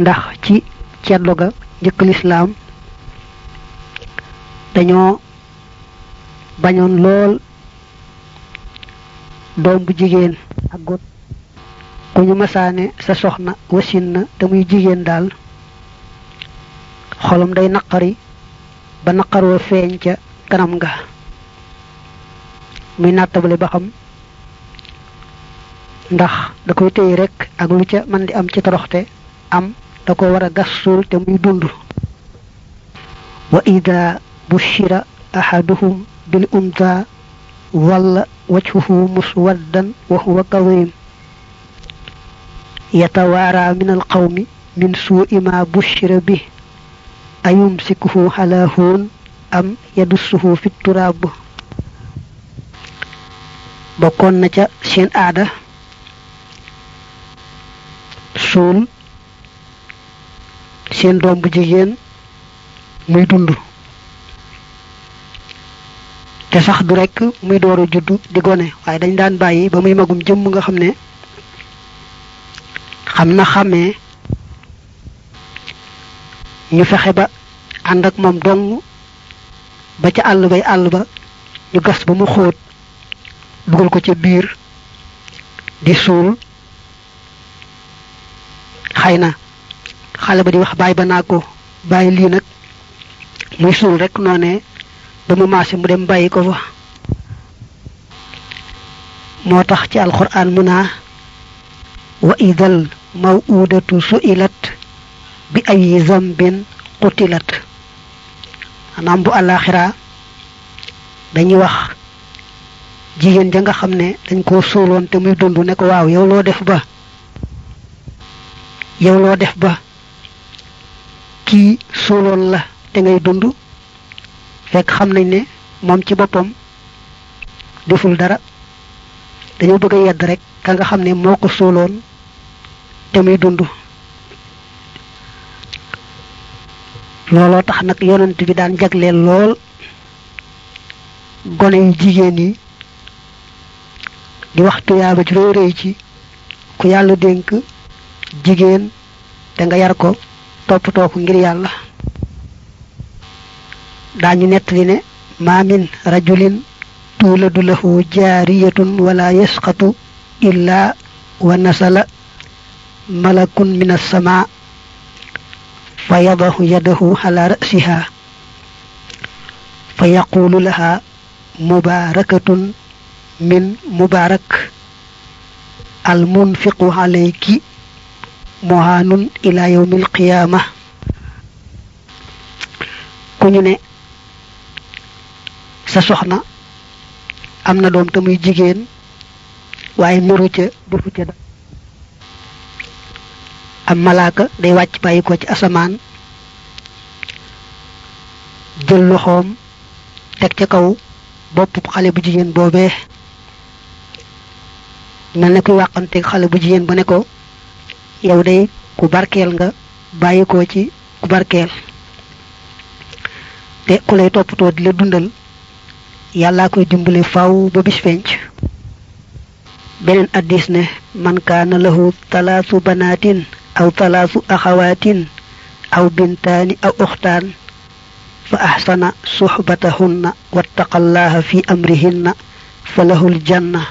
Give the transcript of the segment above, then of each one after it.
ndax ci ceddo ga njëkk lislaam dañoo bañoon lool doom bu jigéen ak got ku ñu masaane sa soxna wasin te muy jigéen daal xolam day naqari ba naqaroo feeñ ca kanam nga muy nattabale ba xam ndax da koy téye rek ak lu ca man di am ci toroxte am da ko war a gas suul te muy dund wa ida bushira ahaduhum bil unta walla wajhuhu muswaddan wa huwa kadhim yatawaara min alqawmi min suu'i ma bushira bih ayumsikuhu ala huun am yadussuhu fi turaab bokkoon na ca seen aada suul seen doom bu jigéen muy dund. Te sax du rekk muy door a juddu di gone waaye dañ daan bàyyi ba muy magum jëmm nga xam ne xam na xàmmee ñu fexe ba ànd ak moom dong ba ca àll bay àll ba ñu gas ba mu xóot dugal ko ca biir di suul. Xëy na xale ba di wax bàyyi ba naa ko bàyyi lii nag muy suul rek noonee ba mu maase mu dem bàyyi ko fa. Moo tax ci alquran mu naa wa idal mawudatu su'ilat bi ay zambin qutilat. Maanaam bu àllaaxira dañuy wax jigéen ja nga xam ne dañ koo suuloon te muy dund ne ko waaw yow loo def ba? Yow loo def ba? Kii suuloon la te ngay dund. Fekk xam nañ ne moom ci boppam deful dara. Dañoo bëgg a yedd rek ka nga xam ne moo ko suuloon te muy dund. Looloo tax nag yonent bi daan jagleel lool gone yu jigéen yi di wax tuyaaba ju réy réy ci ku yàlla dénk jigéen te nga yar ko. Toppatoo ko ngir yàlla daañu nettali ne ma min rajulin tuuladu lahu jaariyatun wala yasqatu illa wa nasala malakun min as-samaa fa yadahu yadahu ala ra'siha fa yaqulu laha mubarakatun min mubarak al munfiqu alayki muhanun ila yawmi alqiyama ku ñu ne sa soxna am na doom te muy jigéen waaye niru ca defu ca da am malaaka day wàcc bàyyi ko ci asamaan jël loxoom teg ca kaw bopp xale bu jigéen boobee mel ne kuy wàqanteeg xale bu jigéen ba ne ko yow de ku barkel nga bayiko ci ku barkel te ku lay topato di la dundal yalla koy dimbali faaw ba bis penc benen hadith ne man kana lahu thalathu banatin aw thalathu akhawatin aw bintani aw ukhtan فأحسن صحبتهن واتقى الله في أمرهن فله aljanna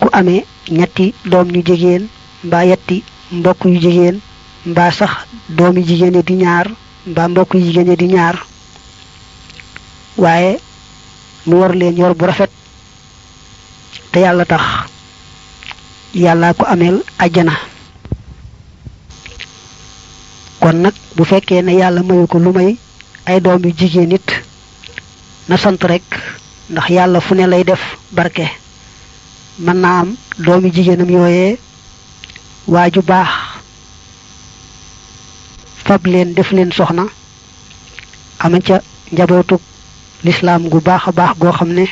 ku amé ñatti doom ñu jigen mbaa yetti mbokk yu jigéen mbaa sax doomi jigéen di ñaar mbaa mbokk yu jigéen di ñaar. Waaye mu war leen yor bu rafet te yàlla tax. Yàllaa ko ameel ajjana kon nag bu fekkee ne yàlla mayu ko lu may ay doom yu jigéen it na sant rek ndax yàlla fu ne lay def barke. Mën naa am doomi waa ju baax. Fab leen def leen soxna. Ama ca njabootu lislaam gu baax a baax goo xam ne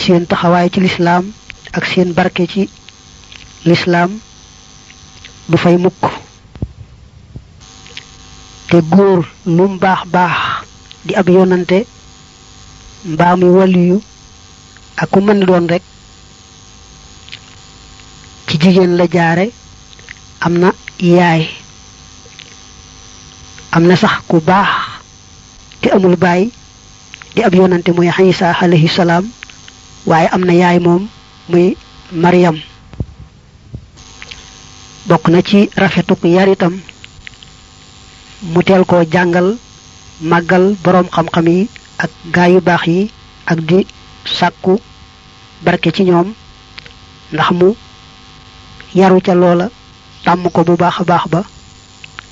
seen taxawaay ci lislaam ak seen barke ci lislaam du fay mukk. Te góor lum baax baax di ab yonante mbaa muy ak ku mën doon rek ci jigéen la jaare am na yaay am na sax ku baax te amul baay di ab yonante muy Isa alayhi salaam waaye am na yaay moom muy Maryam. Bokk na ci rafetuk yar itam mu teel koo jàngal màggal boroom xam-xam yi ak gaa yu baax yi ak di sàkku barke ci ñoom ndax mu yaru ca loola tàmm ko bu baax a baax ba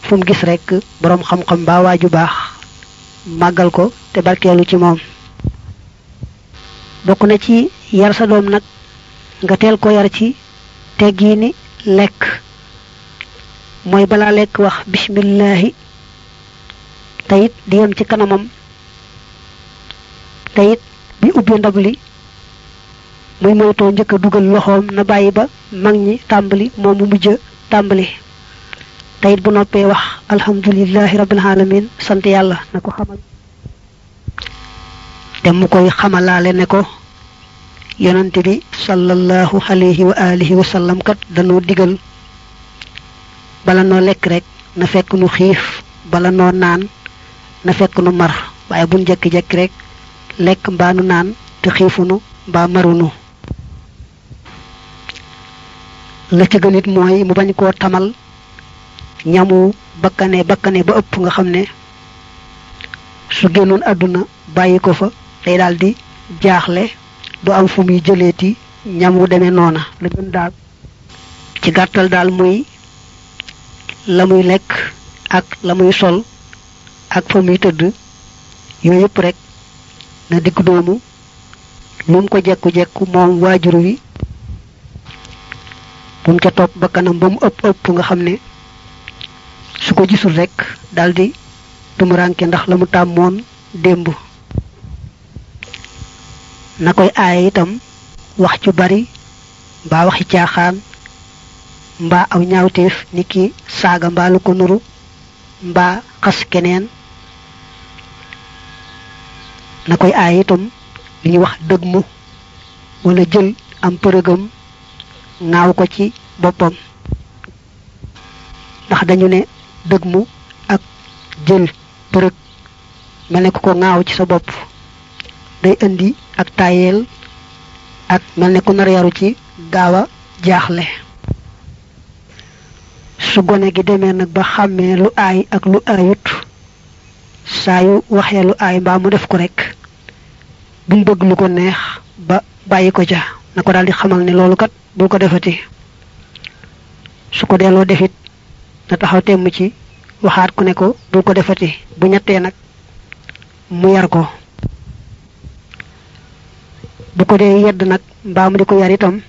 fu gis rekk boroom xam-xam ba waaju baax màggal ko te barkeelu ci moom. Bokk na ci yar sa doom nag nga teel ko yar ci teggiini lekk. Mooy balaa lekk wax bismillahi teyit di yem ci kanamam teyit bi ubbi ndab li muy moytoo njëkk a dugal loxoom na bàyyi ba mag ñi tàmbali moom mu mujj tàmbali. Teyit bu noppee wax alhamdulillahi rabbil alamin sant yàlla na ko xamal. Te mu koy xamalaale ne ko yonante bi sallallahu alayhi wa alihi wa sallam kat dañoo digal bala noo lekk rek na fekk nu xiif bala noo naan na fekk nu mar waaye buñ jekki-jekki rek lekk mbaa nu naan te xiifunu mbaa marunu la ci gënit mooy mu bañ koo tamal ñamu bakkane bakkane ba ëpp nga xam ne su génnoon àdduna bàyyi ko fa day daal di jaaxle du am fu muy jëleeti ñam wu demee noona. La gën daal ci gàttal daal muy la muy lekk ak la muy sol ak fa muy tëdd yooyu yëpp rek na digg doomu lu mu ko jekku-jekku moom waajur wi bu mu ca topp ba kanam ba mu ëpp nga xam ne su ko gisul rek daldi tumuranke ndax la mu tàmmoon démb. Na koy aaye itam wax cu bari mbaa waxi caaxaan mbaa aw ñaawteef ni ki saaga mbaa lu ko nuru mbaa xas keneen. Na koy aaye itam li wax wala jël am ŋaaw ko ci boppam. ndax dañu ne dëgmu ak jël përëg mel ko ŋaaw ci sa bopp day indi ak tayeel ak mel ne ku nar yaru ci gaaw a jaaxle. su gone gi demee nag ba xàmmee lu aay ak lu aayut saa yu lu aay mbaa mu def ko rek buñ bëgg lu ko neex ba bàyyi ca na ko daal di xamal ne loolu kat bul ko defati su ko delloo defit na taxaw temm ci waxaat ku ne ko bul ko defati bu ñettee nag mu yar ko. Bu ko dee yedd nag mbaa mu di ko yar itam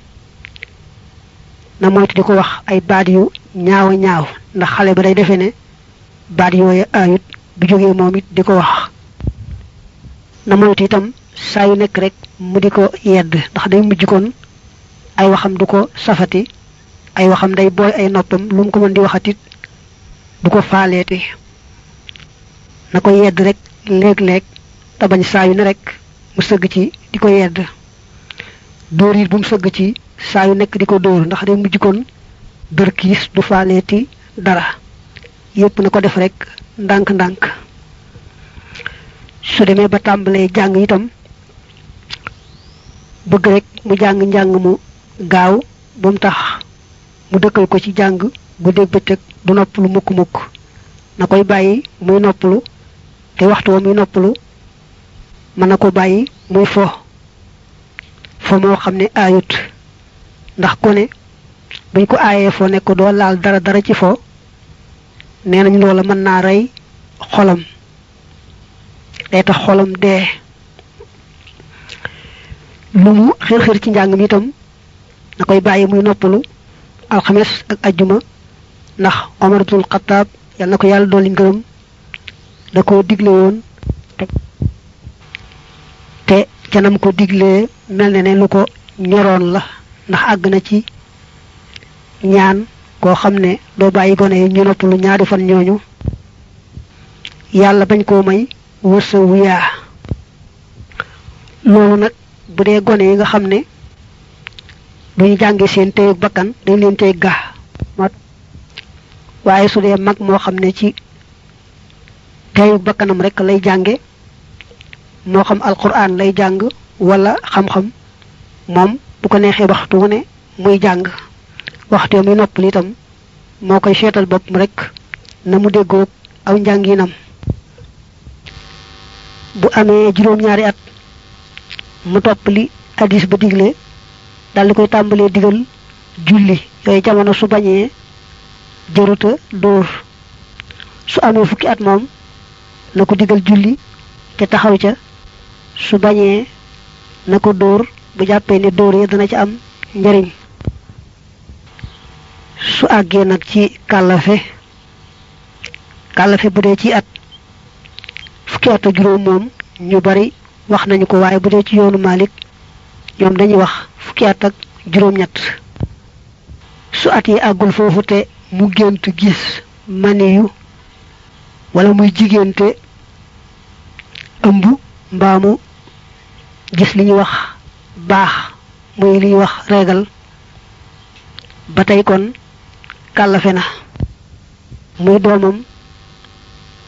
na moytu di wax ay baat yu ñaaw ñaaw ndax xale ba day defee ne yooyu ayut bu jógee moom it di ko wax. Na moytu itam saa yu nekk rek mu di ko yedd ndax day mujj ay waxam du ko safati ay waxam day booy ay noppam lu ko mën di waxatit du ko faaleeti na yedd rek léeg-léeg te bañ saa ne rek mu sëgg ci di ko yedd. Bu mu sëgg ci saa yu nekk di ko dóor ndax day mujj kon du faaleeti dara. Yépp na ko def rek ndànk-ndànk. Su demee ba tàmbalee jàng itam bëgg rek mu jàng njàng mu gaaw ba mu tax mu dëkkal ko ci jàng guddeeg bëccëg du noppalu mukk-mukk na koy bàyyi muy noppalu te waxtu wa muy noppalu mën na ko bàyyi muy fo fo moo xam ne aayut. Ndax ku ne buñ ko aayee fo ne ko doo laal dara dara ci fo nee nañ loola mën naa rey xolam. Day tax xolam dee mu xir xir ci njàng mi itam na koy bàyyi muy noppalu alxames ak ajjuma ndax Omar ibnul Xattaab yal na ko yàlla dolli ngërëm da ko digle woon te canam ko diglee mel ne ne lu ko ñoroon la ndax àgg na ci ñaan koo xam ne doo bàyyi gone ñu noppalu ñaari fan ñooñu yàlla bañ koo may wërsa wu yaa. Loolu nag bu dee gone yi nga xam ne duñu jànge seen téyeg bakkan dañ leen tey ga waaye su dee mag moo xam ne ci teyu bakkanam rek lay jànge moo xam alquran lay jàng wala xam-xam moom bu ko neexee waxtu wu ne muy jàng. Waxtu muy noppal itam moo koy seetal boppam rek na mu déggoog aw njànginam. Bu amee juróom-ñaari at mu topp li hadis ba digle daldi koy tàmbalee digal julli. Yooyu jamono su bañee jëruta dóor. Su amee fukki at moom na ko digal julli te taxaw ca. Su bañee na ko dóor bu jàppee ne dóor yi dana ci am njariñ. Su àggee nag ci kàllafe kàllafe bu ci at fukki at ak juróom moom ñu bari wax nañu ko waaye bu dee ci yoonu Malik ñoom dañuy wax fukki at ak juróom-ñett. Su at yi àggul foofu te mu gént gis maniyu wala muy jigéente ëmb mbaamu gis li ñuy wax baax muy li ñuy wax régal ba tey kon kàllafe na muy doomam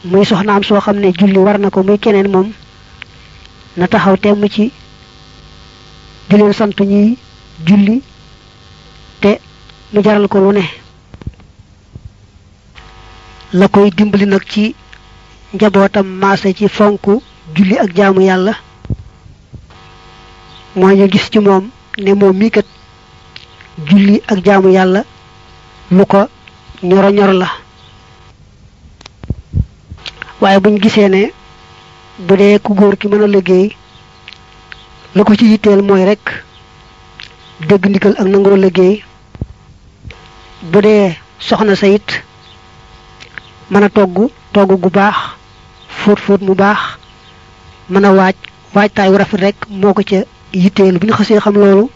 muy soxnaam soo xam ne julli war na ko muy keneen moom na taxaw temm ci di leen sant ñuy julli te mu jaral ko lu ne. La koy dimbali nag ci njabootam maase ci fonk julli ak jaamu yàlla. Mooy ñu gis ci moom ne moom mii kat julli ak jaamu yàlla lu ko ñoro ñor la. Waaye buñ gisee ne bu dee ku góor ki mën a liggéey la ko ci yitteel mooy rek dégg ndigal ak nangoo liggéey. Bu dee soxna sa it mën a togg togg gu baax fóot fóot mu baax mën a waaj waajtaay wu rafet rek moo ko ca yitteel. Bu ñu xasee xam loolu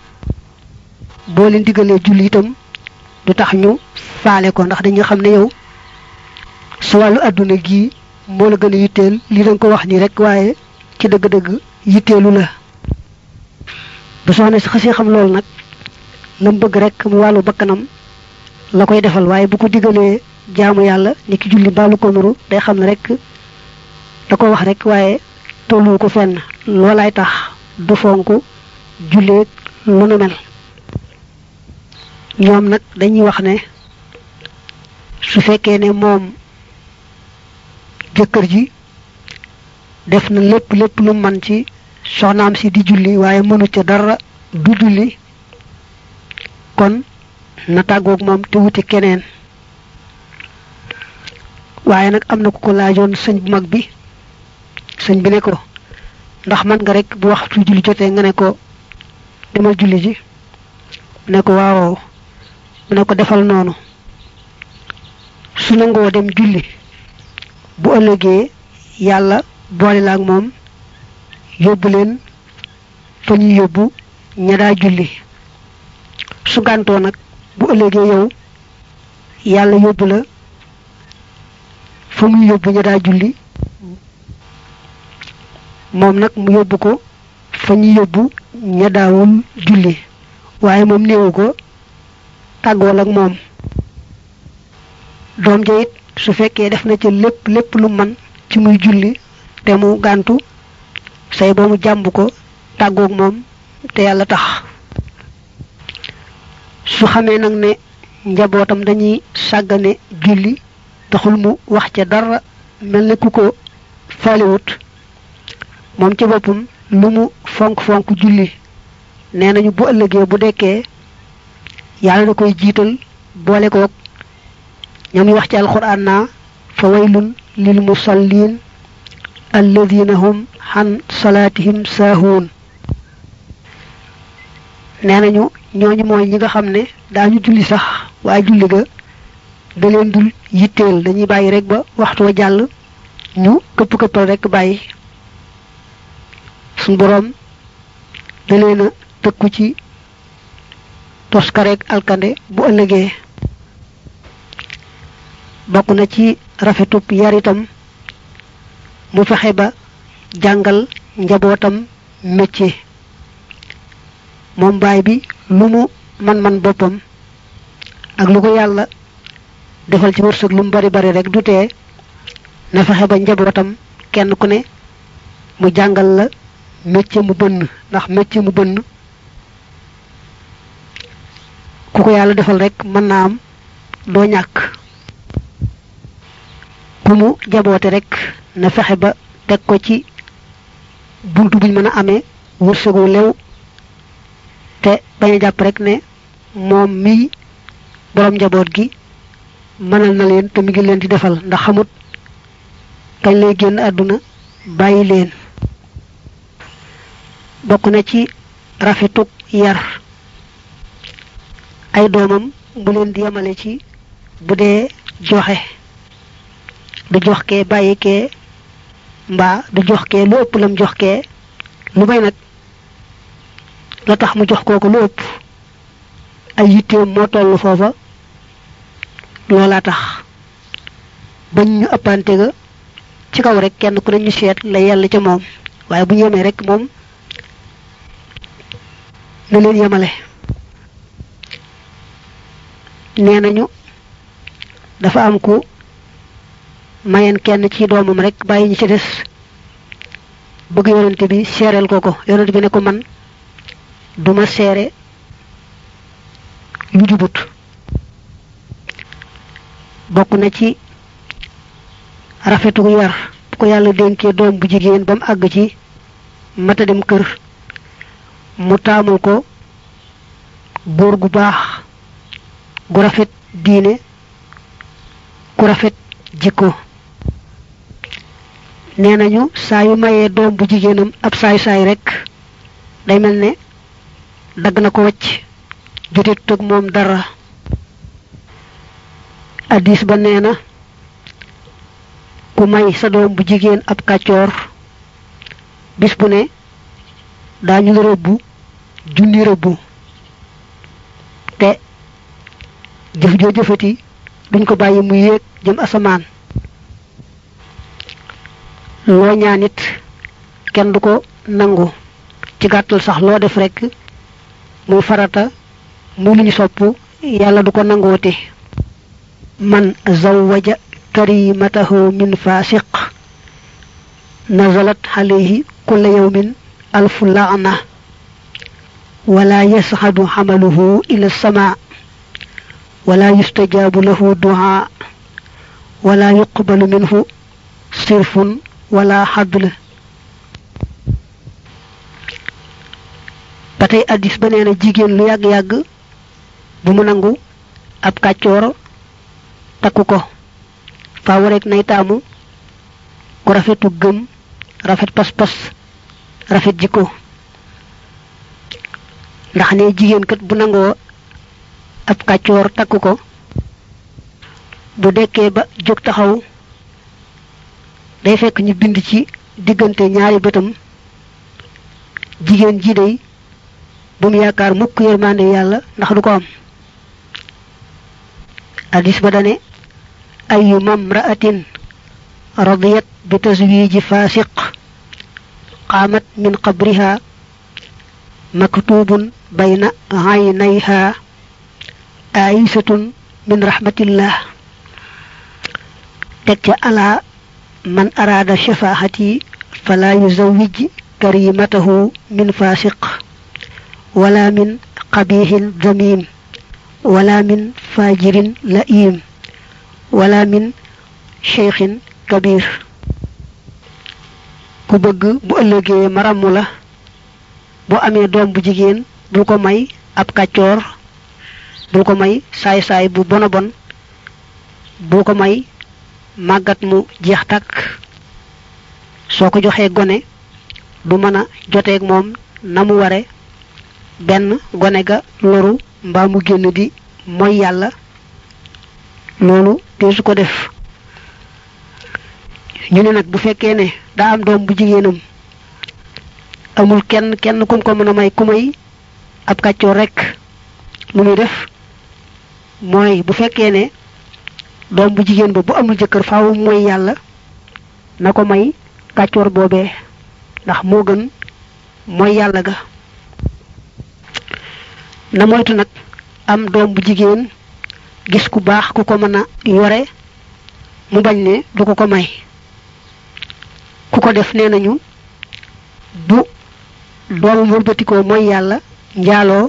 boo leen diggalee julli itam du tax ñu faale ko ndax dañu xam ne yow su wàllu àdduna gii moo la gën a yitteel. Li danga ko wax nii rek waaye ci dëgg-dëgg yitteelu la. Bu soxna si xasee xam loolu nag lam bëgg rek mu wàllu bakkanam la koy defal. Waaye bu ko diggalee jaamu yàlla ni ki julli baalu ko nuru day xam ne rek da ko wax rek waaye tollu ko fenn. Loolaay tax du fonk julleeg lu nu mel. Ñoom nag dañuy wax ne su fekkee ne moom jëkkër ji def na lépp lépp lu man ci soxnaam si di julli waaye mënu ca dara du julli kon na tàggoog moom te wuti keneen waaye nag am na ku ko laajoon sëñ bu mag bi sëñ bi ne ko ndax man nga rek bu waxtu julli jotee nga ne ko demal julli ji ne ko waaw mu ne ko defal noonu su nangoo dem julli bu ëllëgee yàlla boole la ak moom yóbbu leen fa ñuy yóbbu ña daa julli. Su gàntoo nag bu ëllëgee yow yàlla yóbbu la fa muy yóbbu ña daa julli. Moom nag mu yóbbu ko fa ñuy yóbbu ña daawul julli. Waaye moom néewu ko tàggool ak moom. Doom ja su fekkee def na ca lépp lépp lu man ci muy julli te mu gàntu say ba mu jàmb ko tàggoog moom te yàlla tax. Su xamee nag ne njabootam dañuy sàggane julli taxul mu wax ca dara mel ne ku ko faaliwut moom ci boppam lu mu fonk fonk julli nee bu ëllëgee bu dekkee yàlla da koy jiital boole koog ñoom wax ci alquran naa fa waylun lil musallin alladina hum xan salaatihim saahuun nee nañu ñooñu mooy ñi nga xam ne daañu julli sax waaye julli ga da leen dul yitteel dañuy bàyyi rek ba waxtu wa jàll ñu këpp këppal rek bàyyi suñ boroom da leen a tëkku ci toskareek alkande bu ëllëgee bokk na ci rafetub yaritam mu fexe ba jàngal njabootam métier. Moom baay bi lu mu man-man boppam ak lu ko yàlla defal ci wërsëg lu mu bari bari rek du tee na fexe ba njabootam kenn ku ne mu jàngal la métier mu bënn ndax métier mu bënn ku ko yàlla defal rek mën naa am doo ñàkk. Ku mu jaboote rek na fexe ba teg ko ci buntu buñ mën a amee wërsëgu lew te bañ a jàpp rek ne moom mii borom njaboot gi mënal na leen te mi ngi leen di defal ndax xamut kañ lay génn àdduna bàyyi leen. Bokk na ci rafetuk yar. Ay doomam bu leen di yemale ci bu dee joxe. Du jox kee bàyyi kee mbaa du jox kee lu lam jox kee lu may nag. La tax mu jox kooku lu ëpp. Ay yitteem moo toll foofa. Loolaa tax. Bañ ñu ëppante ga ci kaw rek kenn ku ne ñu seet la yàlla ca moom. Waaye bu rek moom na leen dafa am ku mayen kenn ci doomam rek bàyyi ñi ci des. Bëgg yonent bi seereel ko ko. Bi ne ko man duma seere lu jubut bokk na ci rafetu yar bu ko yàlla dénkee doom bu jigéen ba mu àgg ci mata dem kër mu taamul ko góor gu baax gu rafet diine ku rafet jikko nee nañu saa yu mayee doom bu jigéenam ab saay saay rek day mel ne dagg na ko wacc jote tëg moom dara. Addis ba ku may sa doom bu jigéen ab kàccoor bis bu ne daañu la rëbbu junni rëbbu. Te jëf joo jëfati duñ ko bàyyi mu yéeg jëm asamaan loo ñaan it kenn du ko nangu ci gàttal sax loo def rek muy farata muy lu ñu sopp yàlla du ko nangooti man zawwaja karimatahu min fasiq nazalat alayhi kulla yawmin alfu laana wala yasxadu xamaluhu ila sama wala yustajabu lahu duha wala yuqbalu minhu sirfun wala xadl ba tey addis ba nee na jigéen lu yàgg-yàgg bu mu nangu ab kàccoor takku ko. Faaw rek nay rafetu gëm rafet pas-pas rafet jikko. Ndax ne jigéen kat bu nangoo ab kàccoor takku ko bu ba jóg taxaw day fekk ñu bind ci diggante ñaari bëtam. Jigéen ji day bu mu yaakaar mukk yërmande yàlla ndax du ko am. Hadis ba dane ayu mamra'atin radiyat bi tazwiji fasiq qamat min qabriha maktubun bayna aynayha aisatun min rahmatillah. Ca ala من أراد شفاعتي فلا يزوج كريمته من فاسق ولا من قبيح ذميم ولا من فاجر لئيم ولا من شيخ كبير ku bëgg bu ëllëgee maramu la bu amee doom bu jigéen bul ko may ab kàccoor bul ko may saay-saay bu bona bon bul ko may màggat mu jeex takk. soo ko joxee gone du mën a joteeg moom na mu ware. benn gone ga loru mbaa mu génn di mooy yàlla. loolu dee su ko def. ñu ne nag bu fekkee ne daa am doom bu jigéenam. amul kenn kenn kum ko mën a may ku may ab kàccoor rekk. lu muy def mooy bu fekkee ne doom bu jigéen ba bu amul jëkkër faaw mooy yàlla na ko may kàccoor boobee ndax moo gën mooy yàlla ga. Na moytu nag am doom bu jigéen gis ku baax ku ko mën a yore mu bañ ne du ko ko may. Ku ko def nee nañu bu doomam wëlbatikoo mooy yàlla njaaloo.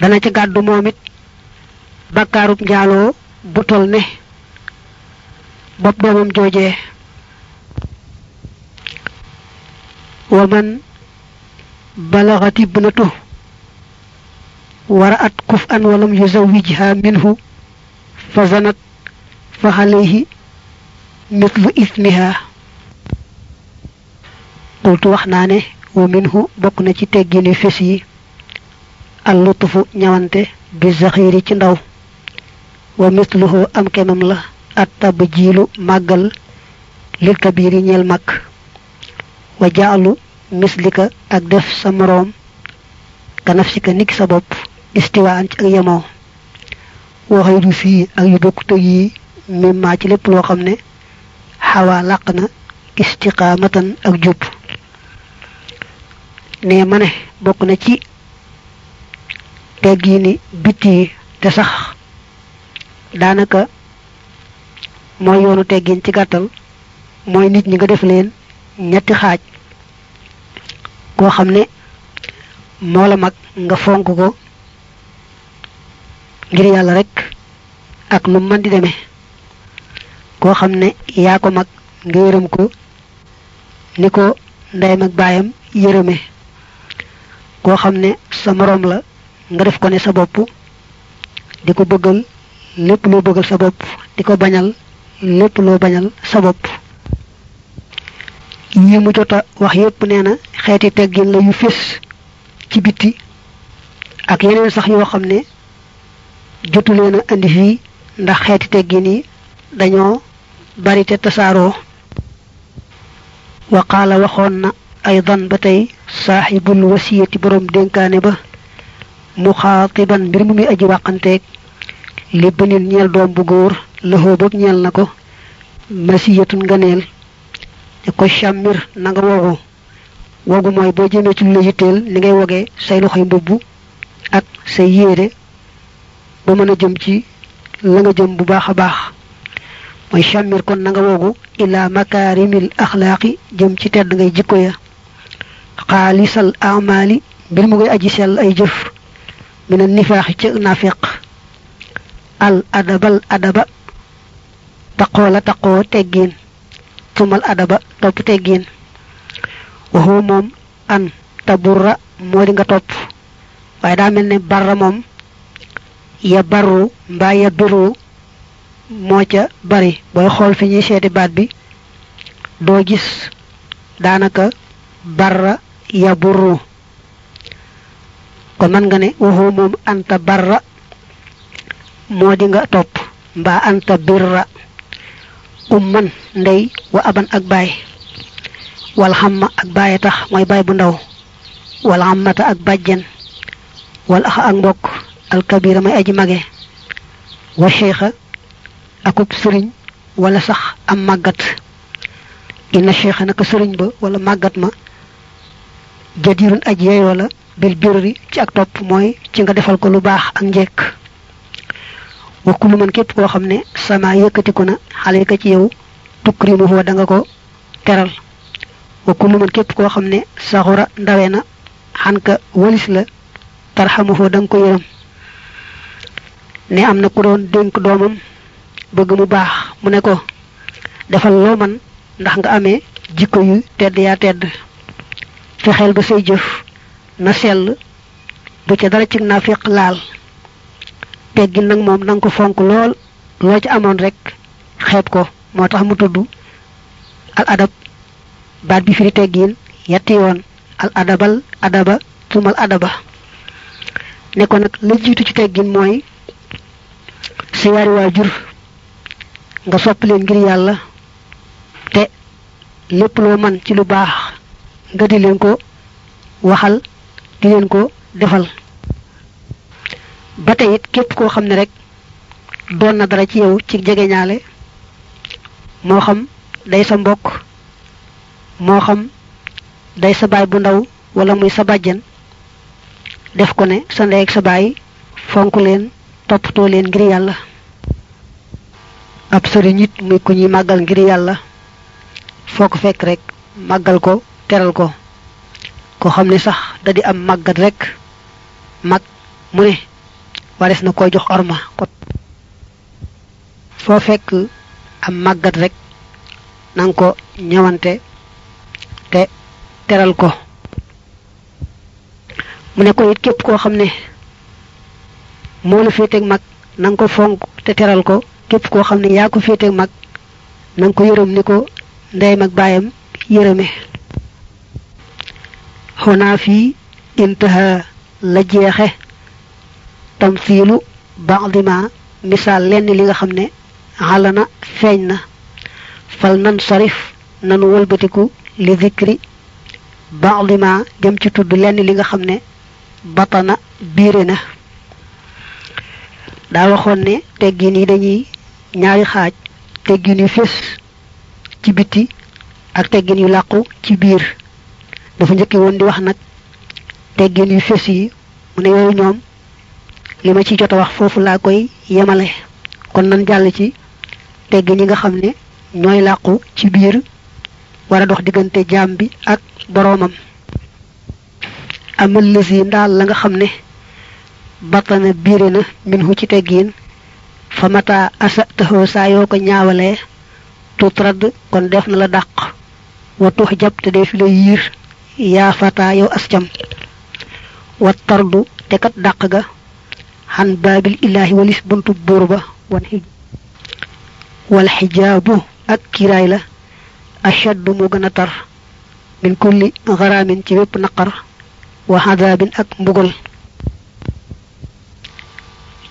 Dana ca gàddu moom it bakkaarub njaaloo bu tol ne bopp doomam joojee wa man balagat ibnatu ورأت كفءا ولم يزوجها منه فزنت فعليه مثل إثمها قلت وحنانه ومنه بقنا ci teggini fess yi al lutfu ñawante wa mithluhu am kemam la at tabjilu magal lil kabiri ñeel mak wa ja'alu mislika ak def sa morom ka nafsika nik sa bopp istiwaan ci ak yemoo. Waxay du fii ak yu bokk tëg yi mimma ci lépp loo xam ne xawaa làq na istiqaamatan ak jub. Ne ma ne bokk na ci tegg yi ni bitti te sax daanaka mooy yoonu teggin ci gàttal mooy nit ñi nga def leen ñetti xaaj koo xam ne moo la mag nga fonk ko ngir yàlla rek ak nu mën di demee. koo xam ne yaa ko mag nga ko ni ko ndeyam ak baayam yërëme. koo xam ne sa moroom la nga def ko ne sa bopp di ko bëggal lépp loo bëggal sa bopp di ko bañal lépp loo bañal sa bopp. Yi mu jota wax yépp na xeeti teggin la yu fés ci bitti ak yeneen sax yoo xam ne jotu leen andi fii ndax xeeti teggin yi dañoo bari te wa waxoon na aydan ba tey saaxibul wasiyati borom dénkaane ba muxaatiban mbir mu li bënil ñeel doom bu góor lëxoo boog ñeel na ko masiyatun nganeel ne ko càmmir na nga wogu. Wogu mooy boo jëmee ci lu la yitteel ni ngay wogee say loxoy mbubb ak say yéere ba mën a jëm ci la nga jëm bu baax a baax. Mooy càmmir kon na nga wogu ila makaarimil axlaaqi jëm ci tedd ngay jikko ya. Xaalisal amali mbir mu ngay aji sell ay jëf. Mina nifaaxi ca nafiq al adabal adaba. Taqoo la taqoo teggiin tumal adaba topp teggiin waxoo an taburra moo di nga topp. Waaye daa mel ne barra moom ya barru mbaa ya birru moo ca bari. Booy xool fi ñuy seeti baat bi doo gis daanaka barra ya burru. Kon man nga ne waxoo anta barra moo di nga topp mbaa anta birra umman ndey wa aban ak baay. wal xamma ak baaye tax mooy baay bu ndaw. wal xammata ak bàjjen. wal axa ak mbokk alkabira may aji mage. wa cheikha akub sëriñ wala sax am màggat. inna cheikha naka sëriñ ba wala màggat ma. jadirun aj yeyoo la bil birri ci ak topp mooy ci nga defal ko lu baax ak njekk. Wa kullu képp koo xam ne sama yëkkatiku na xale ka ci yow tukrimuhu da nga ko teral. Wa kullu man képp koo xam ne saxura ndawe na xan ka walis la tarxamuhu da nga ko yërëm. Ne am na ku doon dénk doomam bëgg mu baax mu ne ko defal loo man ndax nga amee jikko yu tedd yaa tedd. Fexeel ba say jëf na sell bu ca dara ci nafiq laal. Teggin nag moom nanga ko fonk lool loo ci amoon rek xeeb ko. Moo tax mu tudd al adab baat bi firi teggin yetti yoon al adabal adaba tumal adaba. Ne ko nag la jiitu ci teggin mooy sa yaari waajur nga sopp leen ngir yàlla te lépp loo man ci lu baax nga di leen ko waxal di leen ko defal ba tey képp koo xam ne rek doon na dara ci yow ci jegeñaale moo xam day sa mbokk moo xam day sa baay bu ndaw wala muy sa bàjjen def ko ne sa ndey ak sa baay fonk leen toppatoo leen ngir yàlla. Ab sëriñ it muy ku ñuy màggal ngir yàlla foo ko fekk rek màggal ko teral ko. Ko xam ne sax da di am màggat rek mag mu ne wares na koy jox orma kot. Foo fekk am màggat rek nang ko ñëwante te teral ko. Mu ne ko it képp koo xam ne moo la féeteeg mag nang ko fonk te teral ko. Képp koo xam ne yaa ko féeteeg mag nang ko yërëm ni ko ndeyam ak baayam yërëme. Xonaa fii intaha la jeexe. Tamsiilu ba'dima misaal lenn li nga xam ne xalana feeñ na. Fal nan sarif nanu wëlbatiku li zikri ba'dima jëm ci tudd lenn li nga xam ne batana biire na. Daa waxoon ne teggin yi dañuy ñaari xaaj teggin yu fés ci biti ak teggin yu làqu ci biir. Dafa njëkki woon di wax nag teggin yu fés yi mu ne yooyu ñoom li ma ci jot wax foofu laa koy yemale. Kon nan jàll ci teggin yi nga xam ne ñooy làqu ci biir war a dox diggante jaam bi ak boroomam. Amal lësi ndaal la nga xam ne batana biire na minhu ci fa mata asa taxoo saa yoo ko ñaawalee tuutrad kon def na la dàq. Wa tux jab te def la yiir. Yaa fata yow wa tardu te kat ga xan baabil illaahi walis buntu buur ba wal xijaabu ak kiiraay la ashaddu mu gën a tar min kulli garaamin ci wépp naqar wa xadaabin ak mbugal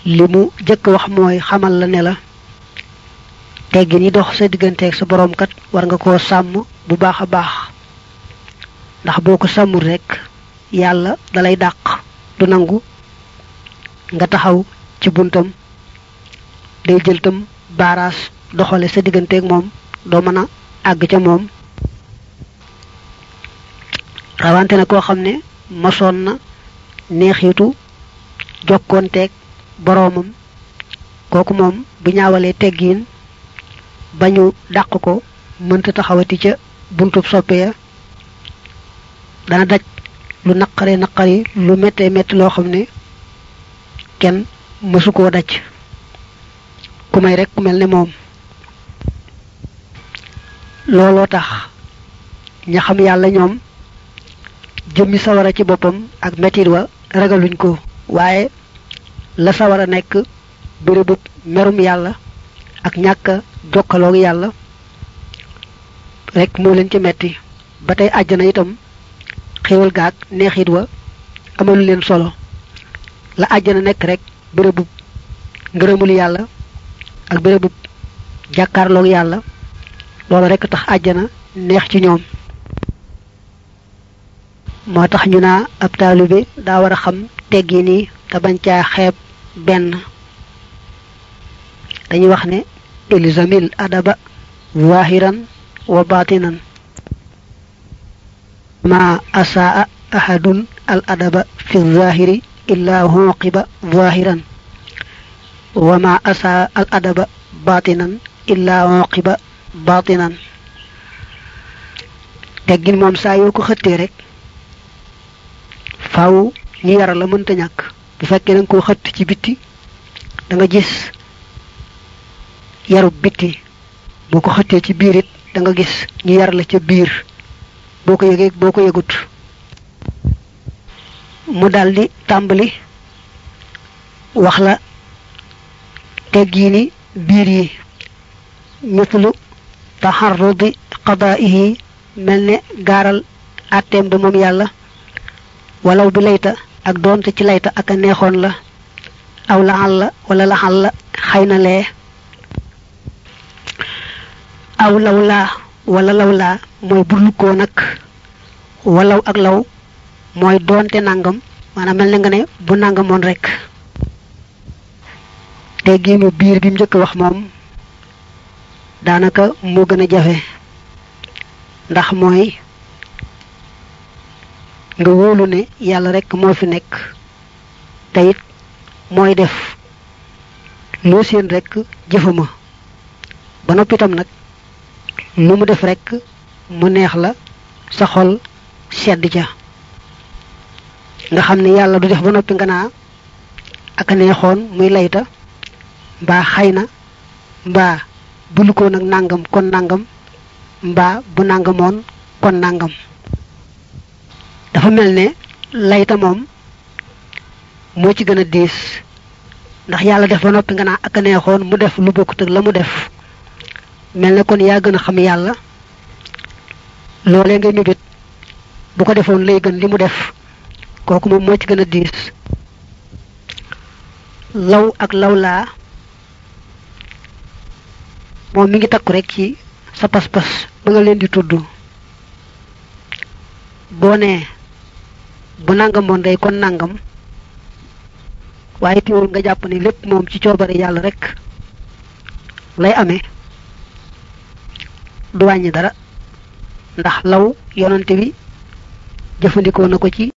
li mu jëkk wax mooy xamal la ne la teggin yi dox sa digganteeg sa boroom kat war nga koo sàmm bu baax a baax ndax boo ko sàmmul rekk yàlla dalay dàq du nangu nga taxaw ci buntam day jël tam baaraas doxale sa digganteeg moom doo mën a àgg ca moom. Rawante na koo xam ne mosoon na neexitu jokkoonteeg boroomam. Kooku moom bu ñaawalee teggiin bañu dàq ko mënta taxawati ca buntub soppe ya. Dana daj lu naqare naqari lu méttee métti loo xam ne kenn mësu koo daj. Ku may rek ku mel ne moom. Looloo tax ña xam yàlla ñoom jëmmi sawara ci boppam ak metit wa ragaluñ ko. Waaye la sawara nekk bërëbub merum yàlla ak ñàkk jokkaloog yàlla rek moo leen ci metti. Ba tey àjjana itam xéwal gaag neexit wa amalu leen solo. La àjjana nekk rek bërëbub ngërëmul yàlla ak bërëbub jàkkaarloog yàlla. Loolu rek tax àjjana neex ci ñoom. Moo tax ñu naa ab taalibe daa war a xam teggi nii te bañ caa xeeb benn. Dañuy wax ne ilzamil adaba zahiran wa batinan. Ma asaa ahadun al adaba fi zahiri zahiran wa ma asaa al adaba batinan illa huqiba batinan teggin moom saa yoo ko xëttee rek faaw ñu yara la mënta ñàkk bu fekkee da nga koo xëtt ci bitti da nga gis yarub bitti boo ko xëttee ci biir it da nga gis ñu yar la ca biir boo ko yëgee boo ko yëgut mu daldi tàmbali wax la teggiini biir yi mislu taxarrudi qadaa'ihi mel ne gaaral àtteem ba yàlla. walaw bi layta ak doonte ci layta ak a neexoon la. aw laxal la wala laxal la xëy na lee. aw law laa wala law laa mooy burlukoo nag. walaw ak law mooy doonte nangam maanaam mel na nga ne bu nangamoon rek. Te giinu biir bi mu njëkk wax moom daanaka moo gën a jafe. Ndax mooy nga wóolu ne yàlla rekk moo fi nekk. Te it mooy def loo seen rekk jëfuma. Ba noppi itam nag lu mu def rekk mu neex la sa xol sedd ca. nga xam ne yàlla du def ba noppi nga naa ak neexoon muy layta bulu ko nangam kon nangam mbaa bu nangamoon kon nangam. Dafa mel ne layta moom moo ci gën a diis ndax yàlla def ba noppi nga naa ak neexoon mu def lu bokkut ak la def. Mel kon xam ngay bu ko lay gën def kooku moom moo ci gën diis. Law ak lawlaa moom mi ngi takku rek ci sa pas-pas ba nga leen di tudd. Boo nee bu day kon nangam waaye teewul nga jàpp ni lépp moom ci coobare yàlla rek lay amee. Du wàññi dara ndax law yonante bi jëfandikoo na ko ci